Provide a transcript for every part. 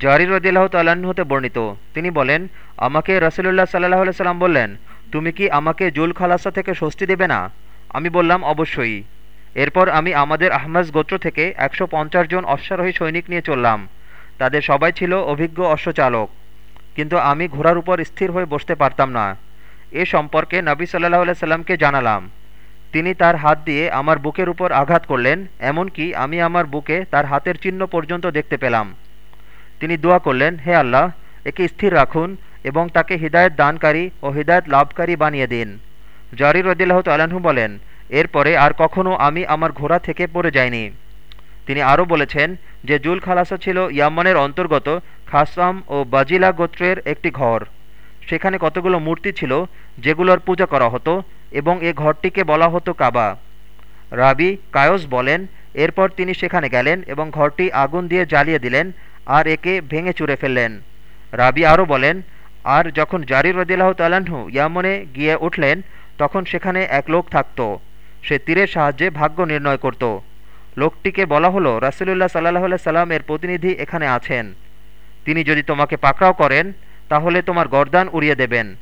জারির রদিল্লাহ তাল্লাহ্ন হতে বর্ণিত। তিনি বলেন, আমাকে রসুল্লাহ সাল্লাহ সাল্লাম বললেন, তুমি কি আমাকে জুল খালাসা থেকে স্বস্তি দেবে না? আমি বললাম, অবশ্যই। এরপর আমি আমাদের আহমাজ গোত্র থেকে একশো পঞ্চাশ জন অশ্বারোহী সৈনিক নিয়ে চললাম। তাদের সবাই ছিল অভিজ্ঞ অশ্বচালক। কিন্তু আমি ঘোড়ার উপর স্থির হয়ে বসতে পারতাম না। এ সম্পর্কে নবী সাল্লাহ সাল্লামকে জানালাম। তিনি তার হাত দিয়ে আমার বুকের উপর আঘাত করলেন, এমনকি আমি আমার বুকে তার হাতের চিহ্ন পর্যন্ত দেখতে পেলাম। তিনি দোয়া করলেন, হে আল্লাহ, একে স্থির রাখুন এবং তাকে হৃদায়ত দানকারী ও হৃদায়ত লাভকারী বানিয়ে দিন। জারির রদিল্লাহ তালাহু বলেন, এরপরে আর কখনও আমি আমার ঘোড়া থেকে পড়ে যাইনি। তিনি আরও বলেছেন, যে জুল খালাসা ছিল ইয়াম্মানের অন্তর্গত খাসাম ও বাজিলা গোত্রের একটি ঘর। সেখানে কতগুলো মূর্তি ছিল যেগুলোর পূজা করা হতো এবং এ ঘরটিকে বলা হতো কাবা। রাবি কায়স বলেন, এরপর তিনি সেখানে গেলেন এবং ঘরটি আগুন দিয়ে জ্বালিয়ে দিলেন আর একে ভেঙে চুরে ফেললেন। রাবি আরও বলেন, আর যখন জারির রদিল্লাহ তালাহু ইয়ামনে গিয়ে উঠলেন, তখন সেখানে এক লোক থাকত। সে তীরের সাহায্যে ভাগ্য নির্ণয় করত। লোকটিকে বলা হলো, রাসুলুল্লাহ সাল্লাহ সাল্লাম এর প্রতিনিধি এখানে আছেন। তিনি যদি তোমাকে পাকড়াও করেন, তাহলে তোমার গরদান উড়িয়ে দেবেন।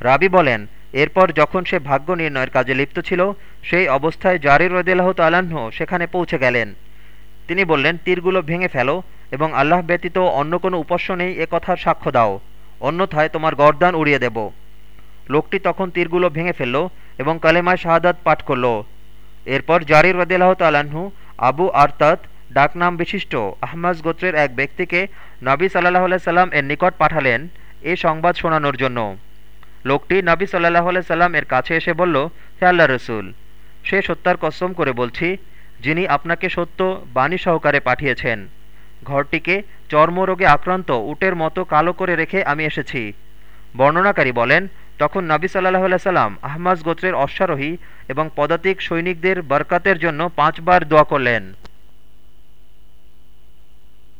রাবি বলেন, এরপর যখন সে ভাগ্য নির্ণয়ের কাজে লিপ্ত ছিল, সেই অবস্থায় জারির রদিল্লাহ তালাহ সেখানে পৌঁছে গেলেন। তিনি বললেন, তীরগুলো ভেঙে ফেলো এবং আল্লাহ ব্যতীত অন্য কোনো উপাস্য নেই, এ কথার সাক্ষ্য দাও। অন্যথায় তোমার গরদান উড়িয়ে দেব। লোকটি তখন তীরগুলো ভেঙে ফেলল এবং কালেমায় শাহাদাত পাঠ করল। এরপর জারির রদিল্লাহ তালাহু আবু আরতাত, ডাকনাম বিশিষ্ট আহমাজ গোত্রের এক ব্যক্তিকে নবী সাল্লাহ সাল্লাম এর নিকট পাঠালেন এ সংবাদ শোনানোর জন্য। লোকটি নবী সাল্লাহ সাল্লাম এর কাছে এসে বলল, হে আল্লাহ রসুল, সে সত্যার কসম করে বলছি যিনি আপনাকে সত্য বাণী সহকারে পাঠিয়েছেন। ঘরটিকে চর্মরোগে আক্রান্ত উটের মতো কালো করে রেখে আমি এসেছি। বর্ণনাকারী বলেন, তখন নবী সাল্লাহ সাল্লাম আহমাজ গোত্রের অশ্বারোহী এবং পদাতিক সৈনিকদের বরকাতের জন্য পাঁচবার দোয়া করলেন।